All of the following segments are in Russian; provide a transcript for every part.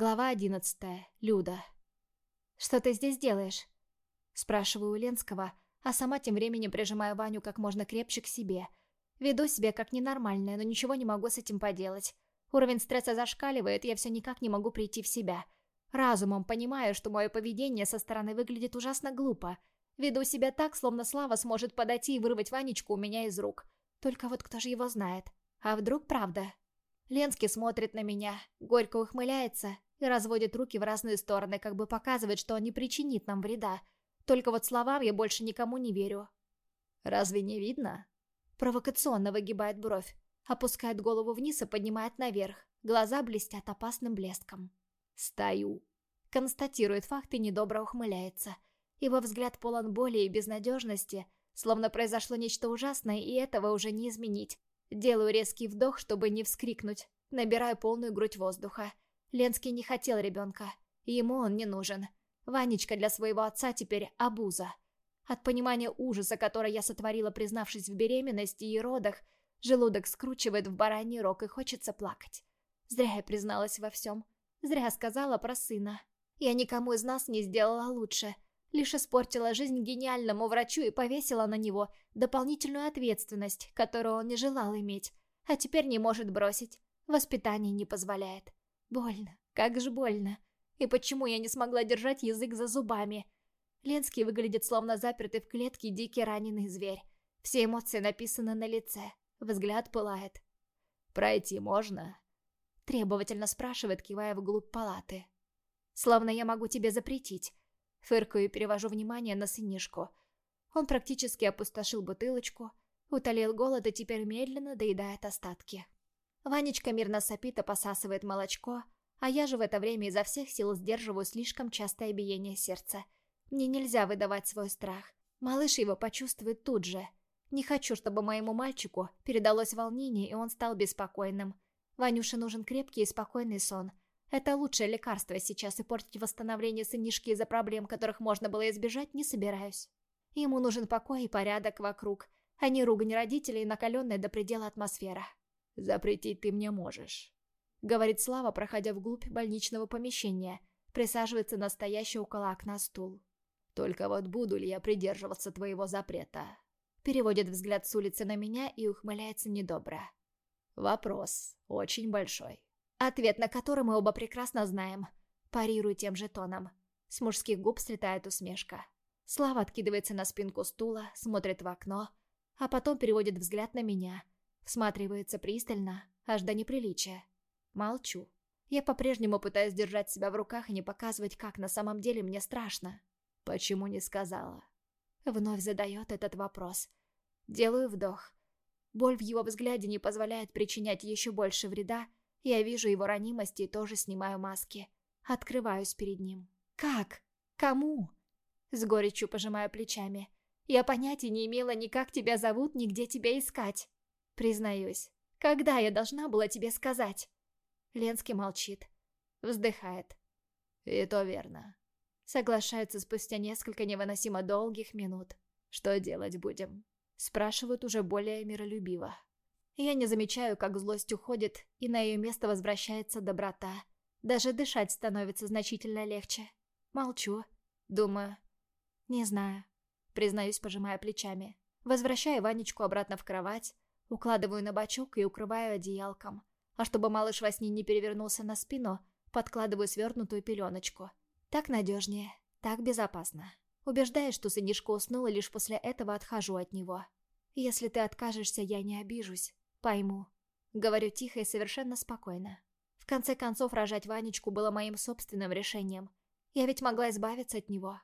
Глава одиннадцатая. Люда. «Что ты здесь делаешь?» Спрашиваю у Ленского, а сама тем временем прижимаю Ваню как можно крепче к себе. Веду себя как ненормальная, но ничего не могу с этим поделать. Уровень стресса зашкаливает, я все никак не могу прийти в себя. Разумом понимаю, что мое поведение со стороны выглядит ужасно глупо. Веду себя так, словно Слава сможет подойти и вырвать Ванечку у меня из рук. Только вот кто же его знает? А вдруг правда? Ленский смотрит на меня, горько ухмыляется и разводит руки в разные стороны, как бы показывает, что он не причинит нам вреда. Только вот словам я больше никому не верю. «Разве не видно?» Провокационно выгибает бровь, опускает голову вниз и поднимает наверх. Глаза блестят опасным блеском. «Стою», — констатирует факт и недобро ухмыляется. Его взгляд полон боли и безнадежности, словно произошло нечто ужасное, и этого уже не изменить. Делаю резкий вдох, чтобы не вскрикнуть. Набираю полную грудь воздуха. Ленский не хотел ребенка. Ему он не нужен. Ванечка для своего отца теперь обуза. От понимания ужаса, который я сотворила, признавшись в беременности и родах, желудок скручивает в бараний рог и хочется плакать. Зря я призналась во всем. Зря сказала про сына. Я никому из нас не сделала лучше. Лишь испортила жизнь гениальному врачу и повесила на него дополнительную ответственность, которую он не желал иметь, а теперь не может бросить. Воспитание не позволяет. Больно, как же больно. И почему я не смогла держать язык за зубами? Ленский выглядит словно запертый в клетке дикий раненый зверь. Все эмоции написаны на лице. Взгляд пылает. «Пройти можно?» Требовательно спрашивает, кивая вглубь палаты. «Словно я могу тебе запретить». Фыркаю и перевожу внимание на сынишку. Он практически опустошил бутылочку, утолил голод и теперь медленно доедает остатки. Ванечка мирно сопит и посасывает молочко, а я же в это время изо всех сил сдерживаю слишком частое биение сердца. Мне нельзя выдавать свой страх. Малыш его почувствует тут же. Не хочу, чтобы моему мальчику передалось волнение, и он стал беспокойным. Ванюше нужен крепкий и спокойный сон. Это лучшее лекарство сейчас, и портить восстановление сынишки из-за проблем, которых можно было избежать, не собираюсь. Ему нужен покой и порядок вокруг, а не ругань родителей и накаленная до предела атмосфера. «Запретить ты мне можешь», — говорит Слава, проходя вглубь больничного помещения, присаживается на стоящий около окна стул. «Только вот буду ли я придерживаться твоего запрета?» Переводит взгляд с улицы на меня и ухмыляется недобро. «Вопрос очень большой». Ответ на который мы оба прекрасно знаем. Парирую тем же тоном. С мужских губ слетает усмешка. Слава откидывается на спинку стула, смотрит в окно, а потом переводит взгляд на меня — Всматривается пристально, аж до неприличия. Молчу. Я по-прежнему пытаюсь держать себя в руках и не показывать, как на самом деле мне страшно. Почему не сказала? Вновь задает этот вопрос. Делаю вдох. Боль в его взгляде не позволяет причинять еще больше вреда. Я вижу его ранимость и тоже снимаю маски. Открываюсь перед ним. Как? Кому? С горечью пожимаю плечами. Я понятия не имела ни как тебя зовут, ни где тебя искать. Признаюсь, когда я должна была тебе сказать? Ленский молчит. Вздыхает. И то верно. Соглашается спустя несколько невыносимо долгих минут. Что делать будем? Спрашивают уже более миролюбиво. Я не замечаю, как злость уходит, и на ее место возвращается доброта. Даже дышать становится значительно легче. Молчу. Думаю. Не знаю. Признаюсь, пожимая плечами. Возвращаю Ванечку обратно в кровать, Укладываю на бочок и укрываю одеялком. А чтобы малыш во сне не перевернулся на спину, подкладываю свернутую пеленочку. Так надежнее, так безопасно. Убеждаюсь, что сынишка и лишь после этого отхожу от него. Если ты откажешься, я не обижусь. Пойму. Говорю тихо и совершенно спокойно. В конце концов, рожать Ванечку было моим собственным решением. Я ведь могла избавиться от него.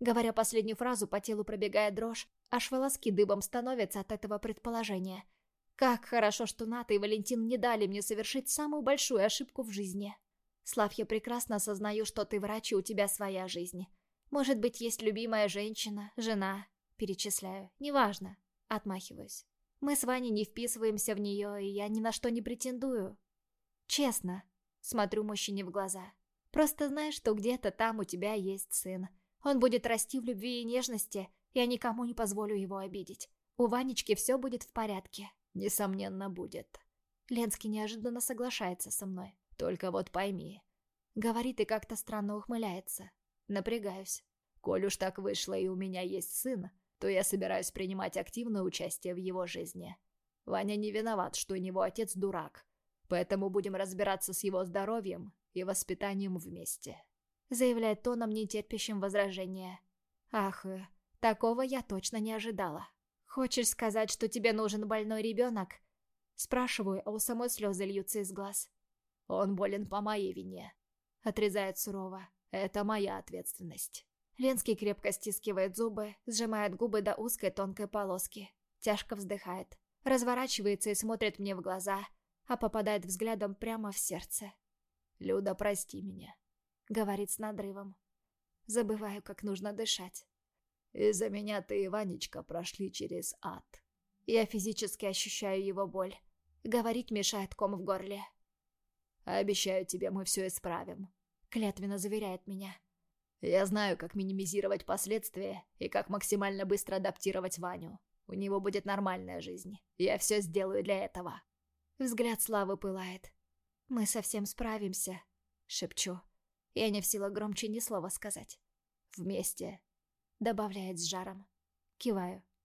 Говоря последнюю фразу, по телу пробегает дрожь, аж волоски дыбом становятся от этого предположения – как хорошо, что Ната и Валентин не дали мне совершить самую большую ошибку в жизни. Слав, я прекрасно осознаю, что ты врач и у тебя своя жизнь. Может быть, есть любимая женщина, жена. Перечисляю. Неважно. Отмахиваюсь. Мы с Ваней не вписываемся в нее, и я ни на что не претендую. Честно. Смотрю мужчине в глаза. Просто знаешь, что где-то там у тебя есть сын. Он будет расти в любви и нежности, я никому не позволю его обидеть. У Ванечки все будет в порядке. Несомненно, будет. Ленский неожиданно соглашается со мной. Только вот пойми, Говорит и как-то странно ухмыляется. Напрягаюсь. Коль уж так вышло и у меня есть сын, то я собираюсь принимать активное участие в его жизни. Ваня не виноват, что у него отец дурак, поэтому будем разбираться с его здоровьем и воспитанием вместе. Заявляет тоном, нетерпящим возражения. Ах, э, такого я точно не ожидала. Хочешь сказать, что тебе нужен больной ребенок? Спрашиваю, а у самой слезы льются из глаз. Он болен по моей вине. Отрезает сурово. Это моя ответственность. Ленский крепко стискивает зубы, сжимает губы до узкой тонкой полоски. Тяжко вздыхает. Разворачивается и смотрит мне в глаза, а попадает взглядом прямо в сердце. «Люда, прости меня», — говорит с надрывом. Забываю, как нужно дышать. «Из-за меня ты и Ванечка прошли через ад». Я физически ощущаю его боль. Говорить мешает ком в горле. «Обещаю тебе, мы все исправим», — клятвенно заверяет меня. «Я знаю, как минимизировать последствия и как максимально быстро адаптировать Ваню. У него будет нормальная жизнь. Я все сделаю для этого». Взгляд Славы пылает. «Мы совсем справимся», — шепчу. Я не в силах громче ни слова сказать. «Вместе», — добавляет с жаром. Киваю.